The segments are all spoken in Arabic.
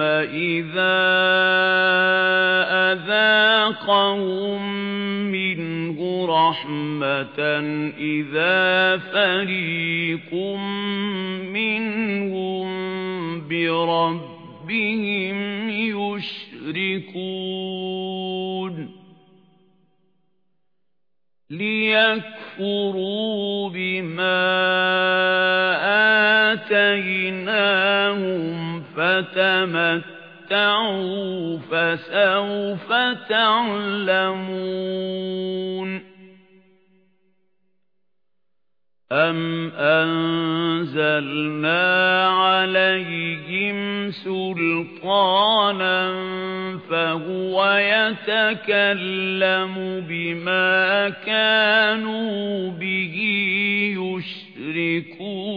إِذَا أَذَاقَهُم مِّنْهُ رَحْمَةً إِذَا فَرِيقٌ مِّنْهُم بِرَبِّهِمْ يُشْرِكُونَ. لِيَكْفُرُوا بِمَا آتَيْنَاهُمْ فَتَمَتَّعُوا فَسَوْفَ تَعْلَمُونَ أَمْ أَنزَلْنَا عَلَيْهِمْ سُلْطَانًا فَهُوَ يَتَكَلَّمُ بِمَا كَانُوا بِهِ يُشْرِكُونَ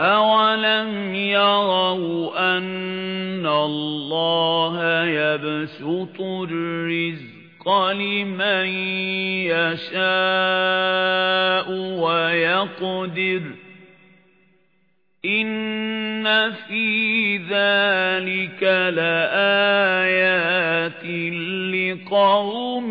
أَوَلَمْ يَرَوْا أَنَّ اللَّهَ يَبْسُطُ الرِّزْقَ لِمَن يَشَاءُ وَيَقْدِرُ إِنَّ فِي ذَلِكَ لَآيَاتٍ لِقَوْمٍ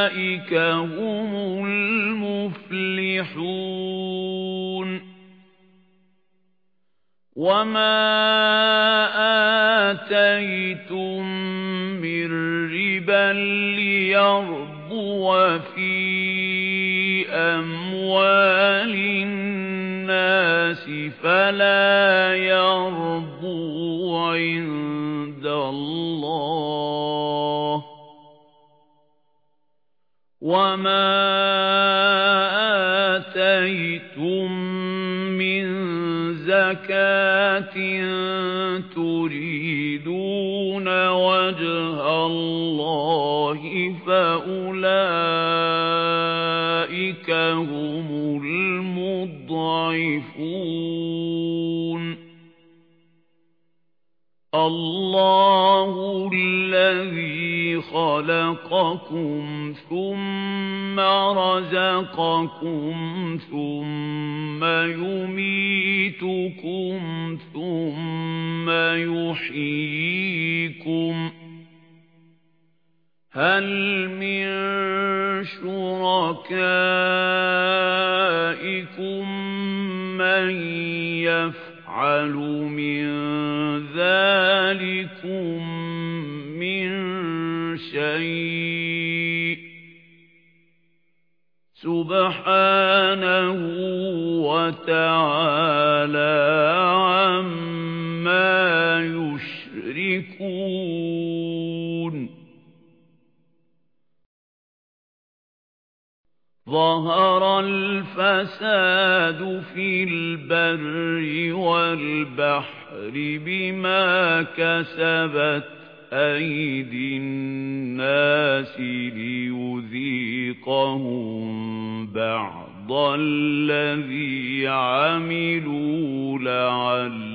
هم يفلحون وما آتيتم من ربا ليربو في أموال الناس فلا يربو عند الله وما آتيتم من زكاة تريدون وجه الله فأولئك هم المضعفون الله الذي خلقكم ثم رزقكم ثم يميتكم ثم يحييكم هل من شركائكم من يفعل من ذلكم من شيء سبحانه وتعالى عما يشركون. ظهر الفساد في البر والبحر بما كسبت أيدي الناس ليذيق نُذِيقَهُم بَعْضَ الَّذِي عَمِلُوا لَعَلَّهُمْ